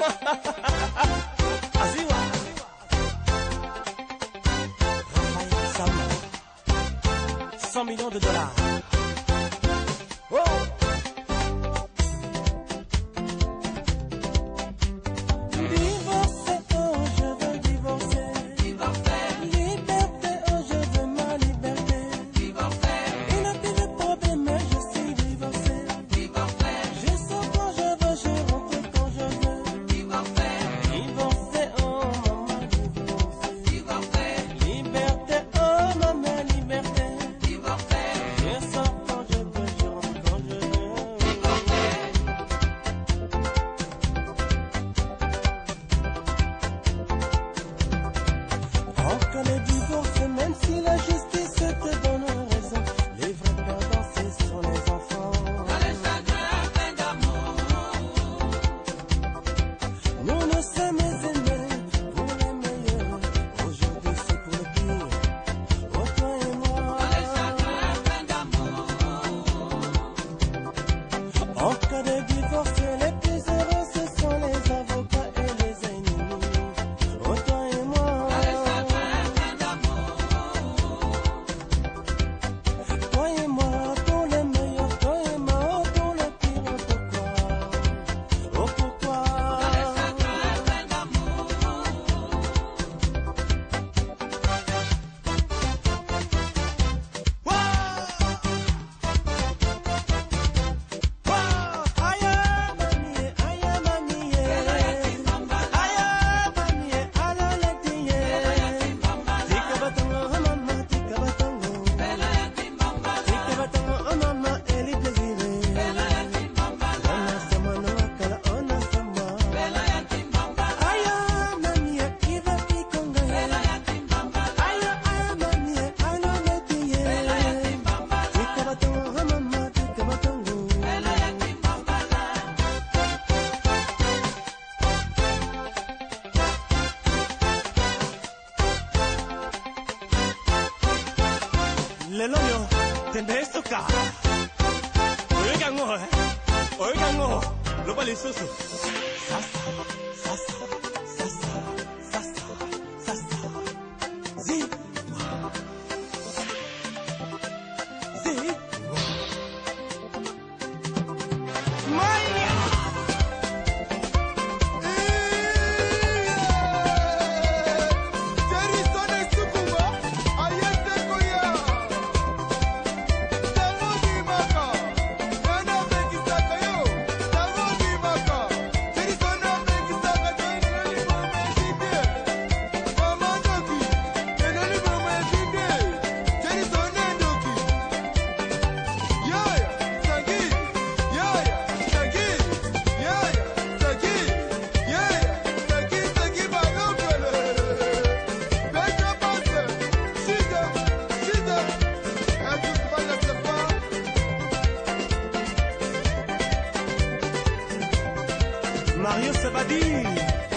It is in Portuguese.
Rafael Saúl. 100 millions de dólares. lelonyo tende esoka oyokango eh? oyokango loba lisusu. Sasa sasa. Maria Sebadinho.